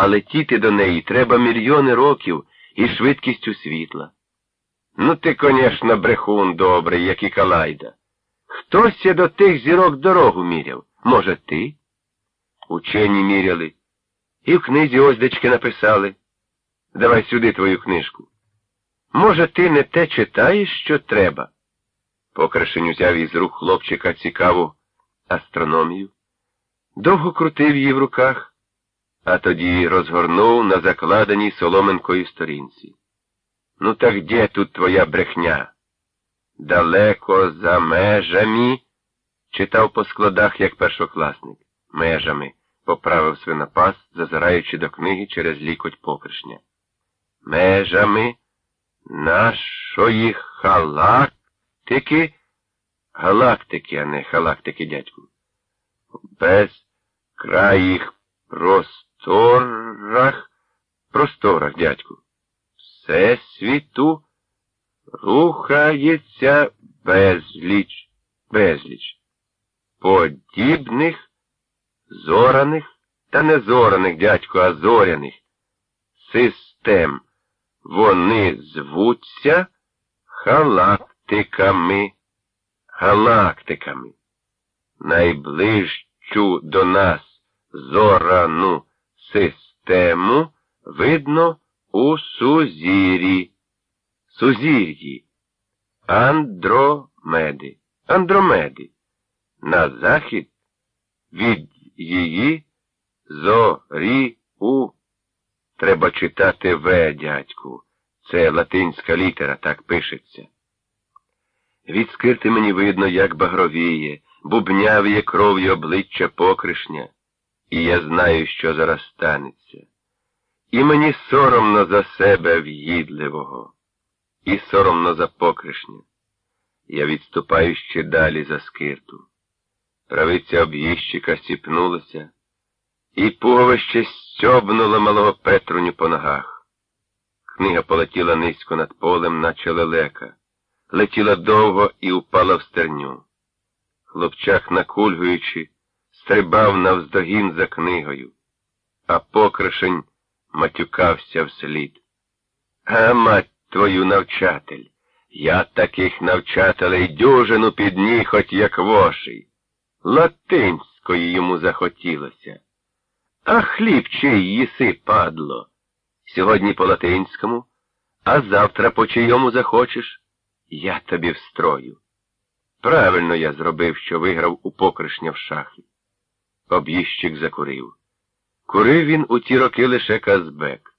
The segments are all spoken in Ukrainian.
а летіти до неї треба мільйони років і швидкістю світла. Ну, ти, конечно, брехун добрий, як і Калайда. Хтось я до тих зірок дорогу міряв. Може, ти? Учені міряли. І в книзі оздечки написали. Давай сюди твою книжку. Може, ти не те читаєш, що треба? Покришень узяв із рук хлопчика цікаву астрономію, довго крутив її в руках, а тоді розгорнув на закладеній соломенкою сторінці. Ну так де тут твоя брехня? Далеко за межами, читав по складах, як першокласник. Межами, поправив свинопас, зазираючи до книги через лікоть покришня. Межами нашої халактики, галактики, а не халактики, дядьку. Без країх просторах, просторах, дядьку. Всесвіту рухається безліч, безліч. Подібних, зораних та не зораних, дядьку, а зоряних систем. Вони звуться галактиками. Галактиками. Найближчу до нас зорану систему видно у сузір'ї. Сузір'ї. Андромеди. Андромеди. На захід від її зорі у. Треба читати В, дядьку. Це латинська літера, так пишеться. Від мені видно, як багровіє, бубнявіє кров'ю обличчя покришня, і я знаю, що зараз станеться. І мені соромно за себе в'їдливого, і соромно за покришня. Я відступаю ще далі за скирту. Правиця об'їщика сіпнулася, і пуговище стьобнуло малого Петруню по ногах. Книга полетіла низько над полем, наче лелека, летіла довго і упала в стерню. Хлопчак, накульгуючи, стрибав навздогін за книгою, а покришень матюкався вслід. А мать твою навчатель, я таких навчателей дюжину підні, хоч як воший. Латинської йому захотілося. А хліб чий їси, падло. Сьогодні по латинському, а завтра по чийому захочеш, я тобі встрою. Правильно я зробив, що виграв у покришня в шахи. Об'їщик закурив. Курив він у ті роки лише Казбек.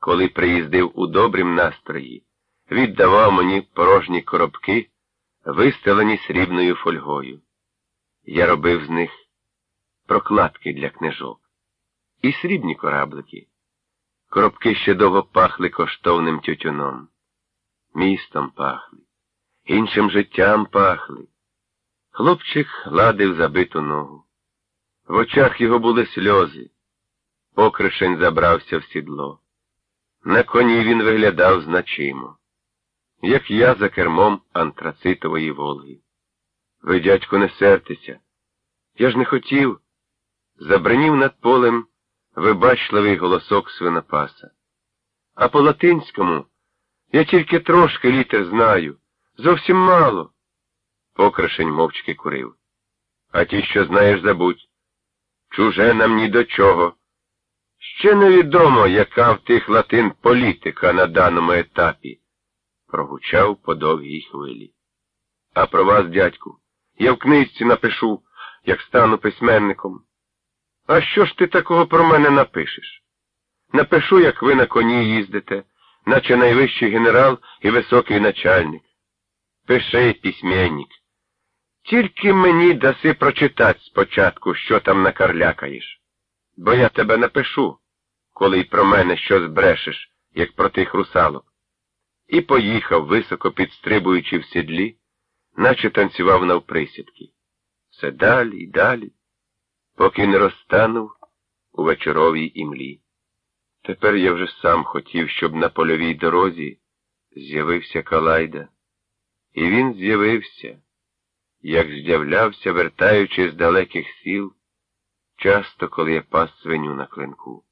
Коли приїздив у добрім настрої, віддавав мені порожні коробки, вистелені срібною фольгою. Я робив з них прокладки для книжок. І срібні кораблики. Коробки ще довго пахли коштовним тютюном. Містом пахли, іншим життям пахли. Хлопчик гладив забиту ногу. В очах його були сльози. Покришень забрався в сідло. На коні він виглядав значимо, як я за кермом антрацитової Волги. Ви, дядько, не сертеся. Я ж не хотів. Забринів над полем вибачливий голосок свинопаса. А по латинському я тільки трошки літер знаю, зовсім мало. Покришень мовчки курив. А ті, що знаєш, забудь. Чуже нам ні до чого. Ще невідомо, яка в тих латин політика на даному етапі, прогучав по довгій хвилі. А про вас, дядьку, я в книжці напишу, як стану письменником. А що ж ти такого про мене напишеш? Напишу, як ви на коні їздите, наче найвищий генерал і високий начальник. Пиши, письменник. Тільки мені даси прочитати спочатку, що там накарлякаєш. Бо я тебе напишу, коли й про мене щось брешеш, як про тих русалок. І поїхав, високо підстрибуючи в сідлі, наче танцював навприсідки. Все далі й далі поки не розтанув у вечоровій імлі. Тепер я вже сам хотів, щоб на польовій дорозі з'явився Калайда. І він з'явився, як з'являвся, вертаючи з далеких сіл, часто, коли я пас свиню на клинку.